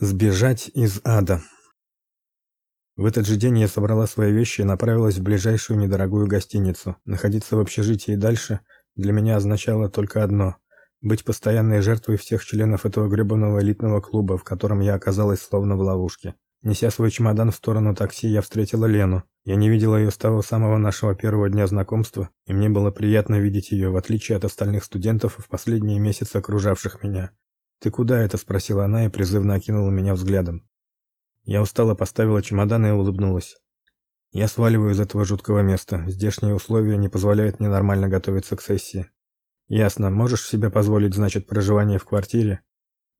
Сбежать из ада. В этот же день я собрала свои вещи и направилась в ближайшую недорогую гостиницу. Находиться в общежитии дальше для меня означало только одно быть постоянной жертвой всех членов этого грёбаного элитного клуба, в котором я оказалась словно в ловушке. Неся свой чемодан в сторону такси, я встретила Лену. Я не видела ее с того самого нашего первого дня знакомства, и мне было приятно видеть ее, в отличие от остальных студентов в последние месяцы окружавших меня. «Ты куда это?» – спросила она и призывно окинула меня взглядом. Я устало поставила чемодан и улыбнулась. Я сваливаю из этого жуткого места. Здешние условия не позволяют мне нормально готовиться к сессии. Ясно. Можешь себе позволить, значит, проживание в квартире?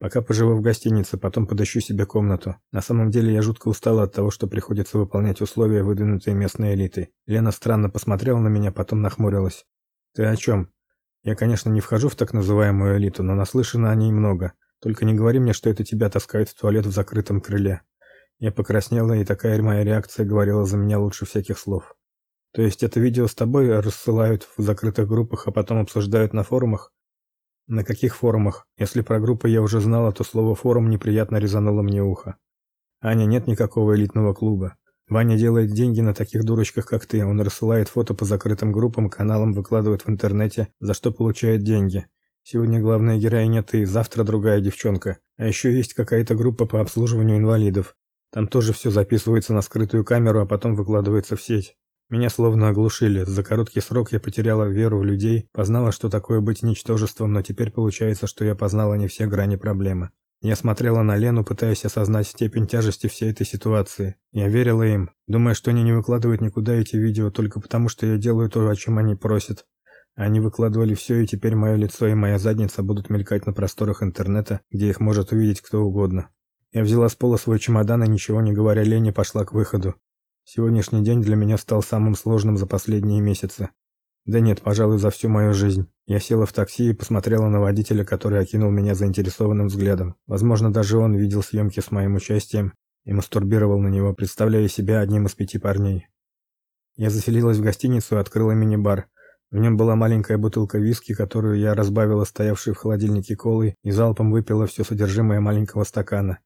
Пока поживу в гостинице, потом подыщу себе комнату. На самом деле я жутко устала от того, что приходится выполнять условия, выдвинутые местной элитой. Лена странно посмотрела на меня, потом нахмурилась. Ты о чем? Я, конечно, не вхожу в так называемую элиту, но наслышана о ней много. Только не говори мне, что это тебя таскают в туалет в закрытом крыле. Я покраснела, и такая моя реакция говорила за меня лучше всяких слов. То есть это видео с тобой рассылают в закрытых группах, а потом обсуждают на форумах? На каких форумах? Если про группы я уже знала, то слово форум неприятно резануло мне ухо. Аня, нет никакого элитного клуба. Ваня делает деньги на таких дурочках, как ты. Он рассылает фото по закрытым группам, каналам, выкладывает в интернете, за что получает деньги. Сегодня главная героиня ты, завтра другая девчонка. А еще есть какая-то группа по обслуживанию инвалидов. Там тоже все записывается на скрытую камеру, а потом выкладывается в сеть. Меня словно оглушили. За короткий срок я потеряла веру в людей, познала, что такое быть ничтожеством, но теперь получается, что я познала не все грани проблемы. Я смотрела на Лену, пытаясь осознать степень тяжести всей этой ситуации. Я верила им, думая, что они не выкладывают никуда эти видео только потому, что я делаю то, о чем они просят. Они выкладывали все, и теперь мое лицо и моя задница будут мелькать на просторах интернета, где их может увидеть кто угодно. Я взяла с пола свой чемодан и, ничего не говоря Лене, пошла к выходу. Сегодняшний день для меня стал самым сложным за последние месяцы. Да нет, пожалуй, за всю мою жизнь. Я села в такси и посмотрела на водителя, который окинул меня заинтересованным взглядом. Возможно, даже он видел съемки с моим участием и мастурбировал на него, представляя себя одним из пяти парней. Я заселилась в гостиницу и открыла мини-бар. В нем была маленькая бутылка виски, которую я разбавила стоявшей в холодильнике колой и залпом выпила все содержимое маленького стакана.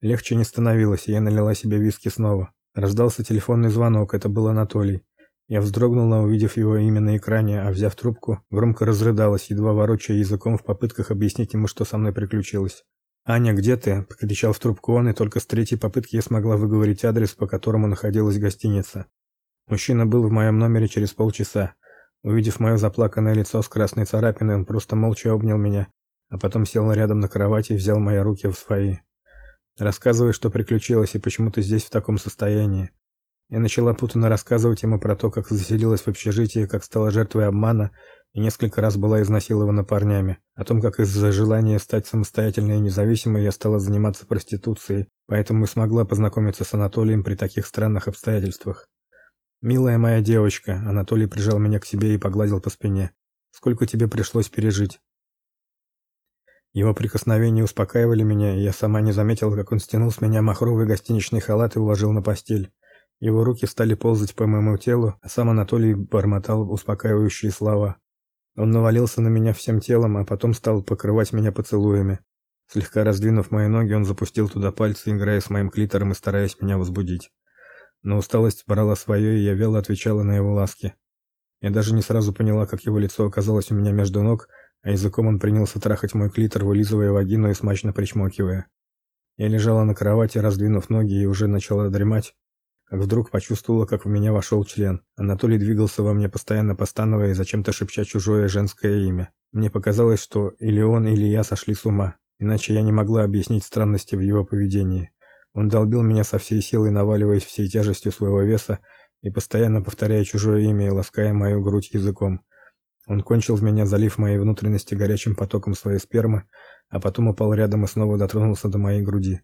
Легче не становилось, и я налила себе виски снова. Раздался телефонный звонок, это был Анатолий. Я вздрогнула, увидев его имя на экране, а взяв трубку, громко разрыдалась, едва ворочая языком в попытках объяснить ему, что со мной приключилось. «Аня, где ты?» – покричал в трубку он, и только с третьей попытки я смогла выговорить адрес, по которому находилась гостиница. Мужчина был в моем номере через полчаса. Увидев мое заплаканное лицо с красной царапиной, он просто молча обнял меня, а потом сел рядом на кровати и взял мои руки в свои. «Рассказывай, что приключилось и почему ты здесь в таком состоянии». Я начала путанно рассказывать ему про то, как заселилась в общежитие, как стала жертвой обмана и несколько раз была изнасилована парнями, о том, как из-за желания стать самостоятельной и независимой я стала заниматься проституцией, поэтому и смогла познакомиться с Анатолием при таких странных обстоятельствах. «Милая моя девочка», — Анатолий прижал меня к себе и погладил по спине, — «сколько тебе пришлось пережить?» Его прикосновения успокаивали меня, и я сама не заметила, как он стянул с меня махровый гостиничный халат и уложил на постель. Его руки стали ползать по моему телу, а сам Анатолий бормотал успокаивающие слова. Он навалился на меня всем телом, а потом стал покрывать меня поцелуями. Слегка раздвинув мои ноги, он запустил туда пальцы, играя с моим клитором и стараясь меня возбудить. Но усталость брала свое, и я вяло отвечала на его ласки. Я даже не сразу поняла, как его лицо оказалось у меня между ног, а языком он принялся трахать мой клитор, вылизывая вагину и смачно причмокивая. Я лежала на кровати, раздвинув ноги, и уже начала дремать, как вдруг почувствовала, как в меня вошел член. Анатолий двигался во мне, постоянно постановая и зачем-то шепча чужое женское имя. Мне показалось, что или он, или я сошли с ума, иначе я не могла объяснить странности в его поведении. Он долбил меня со всей силой, наваливаясь всей тяжестью своего веса и постоянно повторяя чужое имя и лаская мою грудь языком. Он кончил в меня, залив мои внутренности горячим потоком своей спермы, а потом упал рядом и снова дотронулся до моей груди.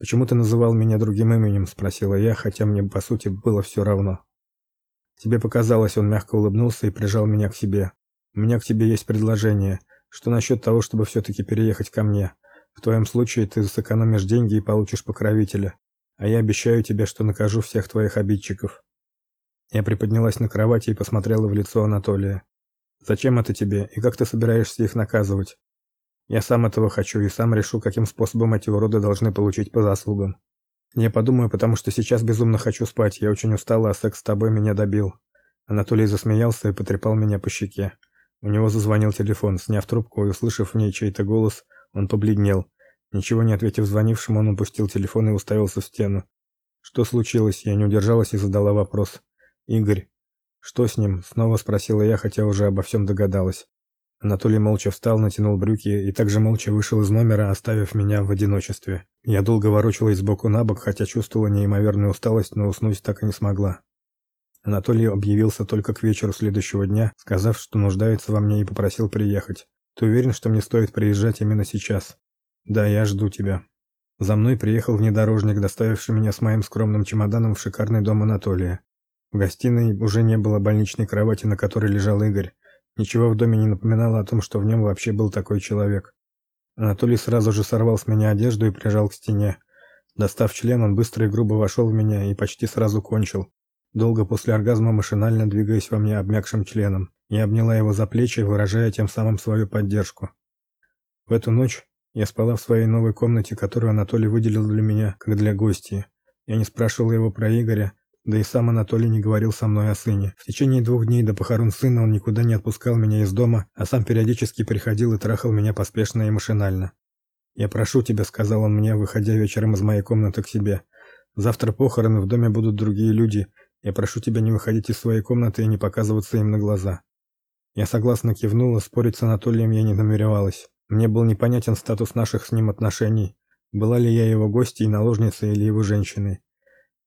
Почему ты называл меня другим именем, спросила я, хотя мне по сути было все равно. Тебе показалось, он мягко улыбнулся и прижал меня к себе. У меня к тебе есть предложение. Что насчет того, чтобы все таки переехать ко мне? В твоем случае ты сэкономишь деньги и получишь покровителя, а я обещаю тебе, что накажу всех твоих обидчиков. Я приподнялась на кровати и посмотрела в лицо Анатолия. Зачем это тебе и как ты собираешься их наказывать? Я сам этого хочу и сам решу, каким способом эти уроды должны получить по заслугам. Я подумаю, потому что сейчас безумно хочу спать. Я очень устала, а секс с тобой меня добил. Анатолий засмеялся и потрепал меня по щеке. У него зазвонил телефон. Сняв трубку и услышав в ней чей-то голос, он побледнел. Ничего не ответив звонившему, он опустил телефон и уставился в стену. Что случилось? Я не удержалась и задала вопрос. Игорь, что с ним? снова спросила я, хотя уже обо всем догадалась. Анатолий молча встал, натянул брюки и также молча вышел из номера, оставив меня в одиночестве. Я долго ворочалась сбоку на бок, хотя чувствовала неимоверную усталость, но уснуть так и не смогла. Анатолий объявился только к вечеру следующего дня, сказав, что нуждается во мне и попросил приехать. Ты уверен, что мне стоит приезжать именно сейчас? Да, я жду тебя. За мной приехал внедорожник, доставивший меня с моим скромным чемоданом в шикарный дом Анатолия. В гостиной уже не было больничной кровати, на которой лежал Игорь. Ничего в доме не напоминало о том, что в нем вообще был такой человек. Анатолий сразу же сорвал с меня одежду и прижал к стене. Достав член, он быстро и грубо вошел в меня и почти сразу кончил. Долго после оргазма машинально двигаясь во мне обмякшим членом, я обняла его за плечи, выражая тем самым свою поддержку. В эту ночь я спала в своей новой комнате, которую Анатолий выделил для меня, как для гостьи. Я не спрашивала его про Игоря, да и сам Анатолий не говорил со мной о сыне. В течение двух дней до похорон сына он никуда не отпускал меня из дома, а сам периодически приходил и трахал меня поспешно и машинально. "Я прошу тебя", сказал он мне, выходя вечером из моей комнаты к себе. "Завтра похороны, в доме будут другие люди. Я прошу тебя не выходить из своей комнаты и не показываться им на глаза". Я согласно кивнула, спорить с Анатолием я не намеревалась. Мне был непонятен статус наших с ним отношений. Была ли я его гостьей, наложницей или его женщиной?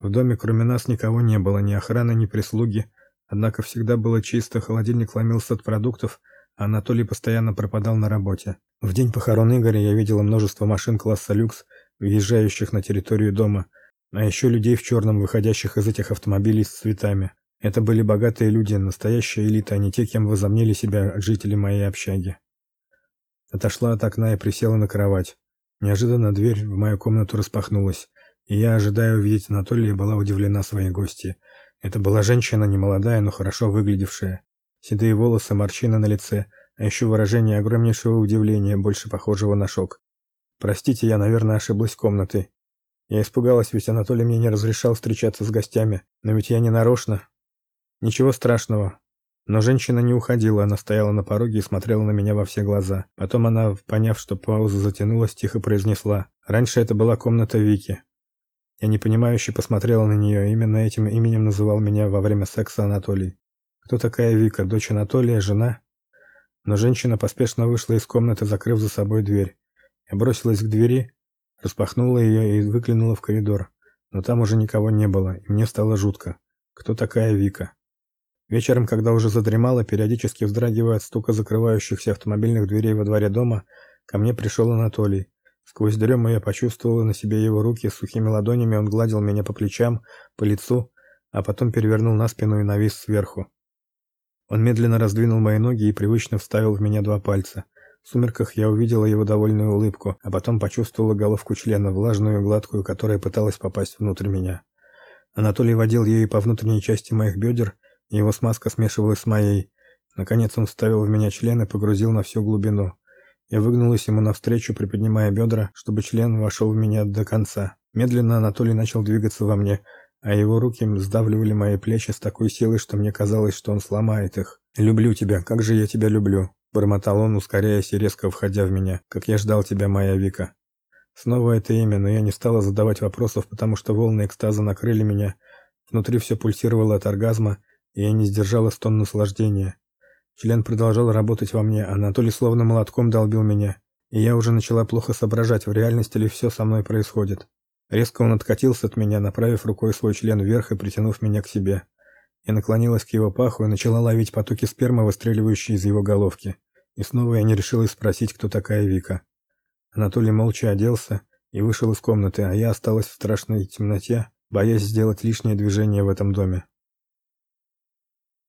В доме кроме нас никого не было, ни охраны, ни прислуги. Однако всегда было чисто, холодильник ломился от продуктов, а Анатолий постоянно пропадал на работе. В день похорон Игоря я видела множество машин класса люкс, въезжающих на территорию дома, а еще людей в черном, выходящих из этих автомобилей с цветами. Это были богатые люди, настоящая элита, а не те, кем возомнили себя жители моей общаги. Отошла от окна и присела на кровать. Неожиданно дверь в мою комнату распахнулась я, ожидая увидеть Анатолия, была удивлена своей гостьей. Это была женщина немолодая, но хорошо выглядевшая. Седые волосы, морщины на лице, а еще выражение огромнейшего удивления, больше похожего на шок. Простите, я, наверное, ошиблась комнатой. Я испугалась, ведь Анатолий мне не разрешал встречаться с гостями, но ведь я не нарочно. Ничего страшного. Но женщина не уходила, она стояла на пороге и смотрела на меня во все глаза. Потом она, поняв, что пауза затянулась, тихо произнесла: "Раньше это была комната Вики. Я непонимающе посмотрела на нее. Именно этим именем называл меня во время секса Анатолий. Кто такая Вика? Дочь Анатолия, жена? Но женщина поспешно вышла из комнаты, закрыв за собой дверь. Я бросилась к двери, распахнула ее и выглянула в коридор. Но там уже никого не было, и мне стало жутко. Кто такая Вика? Вечером, когда уже задремала, периодически вздрагивая от стука закрывающихся автомобильных дверей во дворе дома, ко мне пришел Анатолий. Сквозь дрему я почувствовала на себе его руки, сухими ладонями он гладил меня по плечам, по лицу, а потом перевернул на спину и навис сверху. Он медленно раздвинул мои ноги и привычно вставил в меня два пальца. В сумерках я увидела его довольную улыбку, а потом почувствовала головку члена, влажную и гладкую, которая пыталась попасть внутрь меня. Анатолий водил ею по внутренней части моих бедер, и его смазка смешивалась с моей. Наконец он вставил в меня член и погрузил на всю глубину. Я выгнулась ему навстречу, приподнимая бедра, чтобы член вошел в меня до конца. Медленно Анатолий начал двигаться во мне, а его руки сдавливали мои плечи с такой силой, что мне казалось, что он сломает их. «Люблю тебя, как же я тебя люблю!» бормотал он, ускоряясь и резко входя в меня. «Как я ждал тебя, моя Вика!» Снова это имя, но я не стала задавать вопросов, потому что волны экстаза накрыли меня. Внутри все пульсировало от оргазма, и я не сдержала стон наслаждения. Член продолжал работать во мне, Анатолий словно молотком долбил меня, и я уже начала плохо соображать, в реальности ли все со мной происходит. Резко он откатился от меня, направив рукой свой член вверх и притянув меня к себе. Я наклонилась к его паху и начала ловить потоки спермы, выстреливающие из его головки. И снова я не решилась спросить, кто такая Вика. Анатолий молча оделся и вышел из комнаты, а я осталась в страшной темноте, боясь сделать лишнее движение в этом доме.